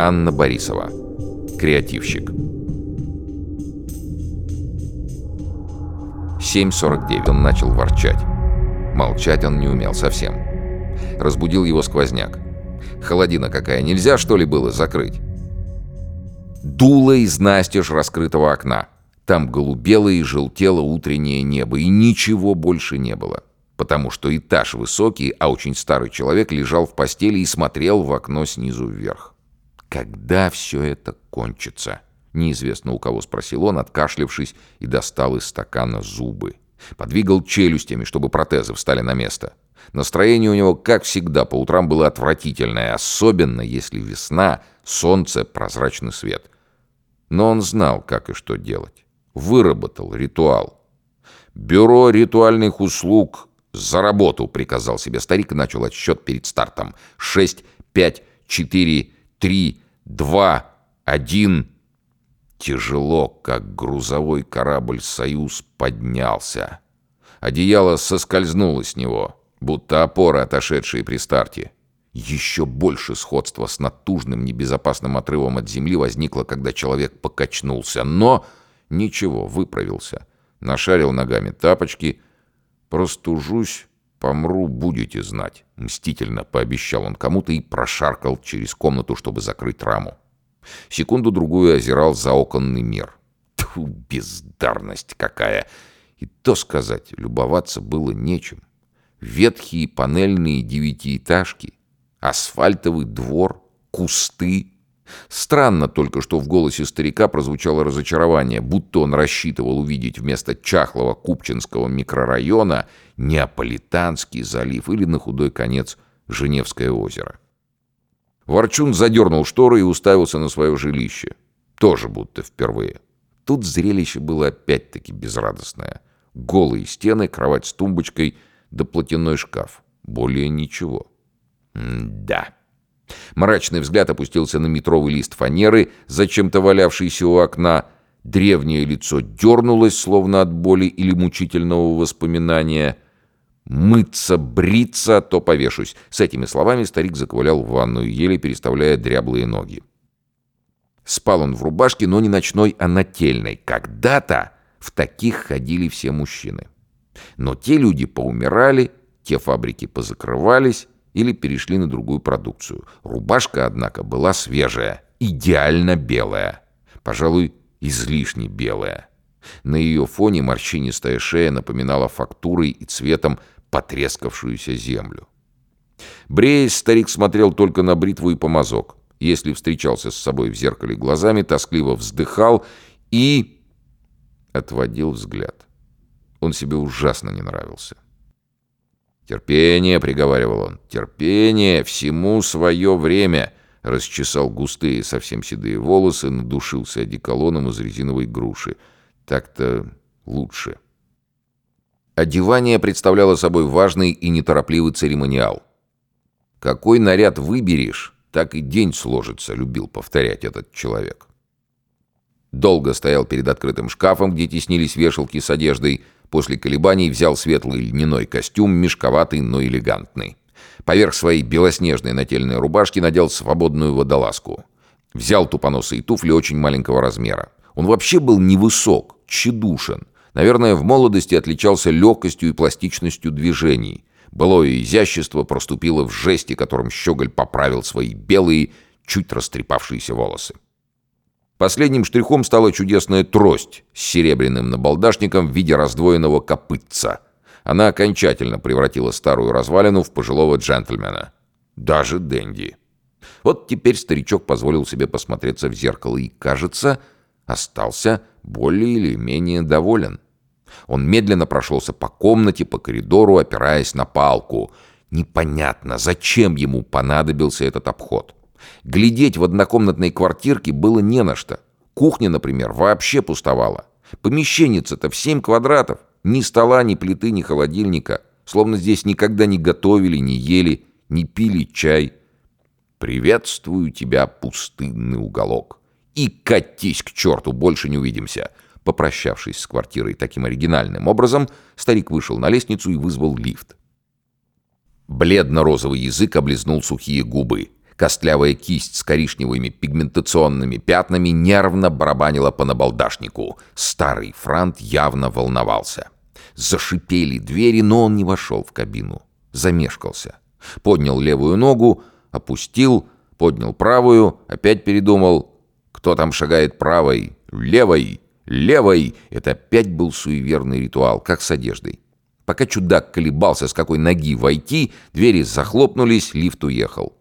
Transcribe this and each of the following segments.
Анна Борисова. Креативщик. 7.49 он начал ворчать. Молчать он не умел совсем. Разбудил его сквозняк. Холодина какая, нельзя что ли было закрыть? Дуло из настежь раскрытого окна. Там голубело и желтело утреннее небо, и ничего больше не было. Потому что этаж высокий, а очень старый человек лежал в постели и смотрел в окно снизу вверх. «Когда все это кончится?» Неизвестно у кого спросил он, откашлившись, и достал из стакана зубы. Подвигал челюстями, чтобы протезы встали на место. Настроение у него, как всегда, по утрам было отвратительное, особенно если весна, солнце, прозрачный свет. Но он знал, как и что делать. Выработал ритуал. «Бюро ритуальных услуг за работу», — приказал себе старик и начал отсчет перед стартом. «Шесть, пять, четыре, три, два, один...» Тяжело, как грузовой корабль «Союз» поднялся. Одеяло соскользнуло с него будто опора, отошедшие при старте. Еще больше сходства с натужным небезопасным отрывом от земли возникло, когда человек покачнулся, но ничего, выправился. Нашарил ногами тапочки. «Простужусь, помру, будете знать», — мстительно пообещал он кому-то и прошаркал через комнату, чтобы закрыть раму. Секунду-другую озирал заоконный мир. Тьфу, бездарность какая! И то сказать, любоваться было нечем ветхие панельные девятиэтажки, асфальтовый двор, кусты. Странно только, что в голосе старика прозвучало разочарование, будто он рассчитывал увидеть вместо чахлого Купчинского микрорайона Неаполитанский залив или, на худой конец, Женевское озеро. Ворчун задернул шторы и уставился на свое жилище. Тоже будто впервые. Тут зрелище было опять-таки безрадостное. Голые стены, кровать с тумбочкой — да платяной шкаф. Более ничего. да. Мрачный взгляд опустился на метровый лист фанеры, зачем-то валявшийся у окна. Древнее лицо дернулось, словно от боли или мучительного воспоминания. «Мыться, бриться, то повешусь». С этими словами старик заковылял в ванную, еле переставляя дряблые ноги. Спал он в рубашке, но не ночной, а нательной. Когда-то в таких ходили все мужчины. Но те люди поумирали, те фабрики позакрывались или перешли на другую продукцию. Рубашка, однако, была свежая, идеально белая. Пожалуй, излишне белая. На ее фоне морщинистая шея напоминала фактурой и цветом потрескавшуюся землю. Бреясь, старик смотрел только на бритву и помазок. Если встречался с собой в зеркале глазами, тоскливо вздыхал и отводил взгляд. Он себе ужасно не нравился. «Терпение», — приговаривал он, — «терпение, всему свое время», — расчесал густые, совсем седые волосы, надушился одеколоном из резиновой груши. «Так-то лучше». Одевание представляло собой важный и неторопливый церемониал. «Какой наряд выберешь, так и день сложится», — любил повторять этот человек. Долго стоял перед открытым шкафом, где теснились вешалки с одеждой, — После колебаний взял светлый льняной костюм, мешковатый, но элегантный. Поверх своей белоснежной нательной рубашки надел свободную водолазку. Взял тупоносые туфли очень маленького размера. Он вообще был невысок, тщедушен. Наверное, в молодости отличался легкостью и пластичностью движений. Былое изящество проступило в жесте, которым Щеголь поправил свои белые, чуть растрепавшиеся волосы. Последним штрихом стала чудесная трость с серебряным набалдашником в виде раздвоенного копытца. Она окончательно превратила старую развалину в пожилого джентльмена. Даже Дэнди. Вот теперь старичок позволил себе посмотреться в зеркало и, кажется, остался более или менее доволен. Он медленно прошелся по комнате, по коридору, опираясь на палку. Непонятно, зачем ему понадобился этот обход. Глядеть в однокомнатной квартирке было не на что. Кухня, например, вообще пустовала. Помещенница-то в семь квадратов. Ни стола, ни плиты, ни холодильника. Словно здесь никогда не готовили, не ели, не пили чай. «Приветствую тебя, пустынный уголок. И катись к черту, больше не увидимся». Попрощавшись с квартирой таким оригинальным образом, старик вышел на лестницу и вызвал лифт. Бледно-розовый язык облизнул сухие губы. Костлявая кисть с коричневыми пигментационными пятнами нервно барабанила по набалдашнику. Старый франт явно волновался. Зашипели двери, но он не вошел в кабину. Замешкался. Поднял левую ногу, опустил, поднял правую, опять передумал. Кто там шагает правой? Левой! Левой! Это опять был суеверный ритуал, как с одеждой. Пока чудак колебался, с какой ноги войти, двери захлопнулись, лифт уехал.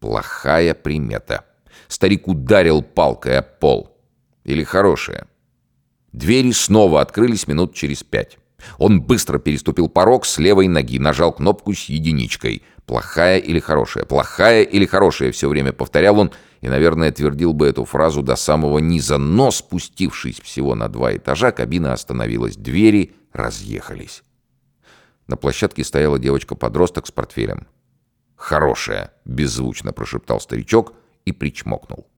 Плохая примета. Старик ударил палкой о пол. Или хорошая. Двери снова открылись минут через пять. Он быстро переступил порог с левой ноги, нажал кнопку с единичкой. «Плохая или хорошая? Плохая или хорошая?» Все время повторял он и, наверное, твердил бы эту фразу до самого низа. Но, спустившись всего на два этажа, кабина остановилась. Двери разъехались. На площадке стояла девочка-подросток с портфелем. «Хорошая!» — беззвучно прошептал старичок и причмокнул.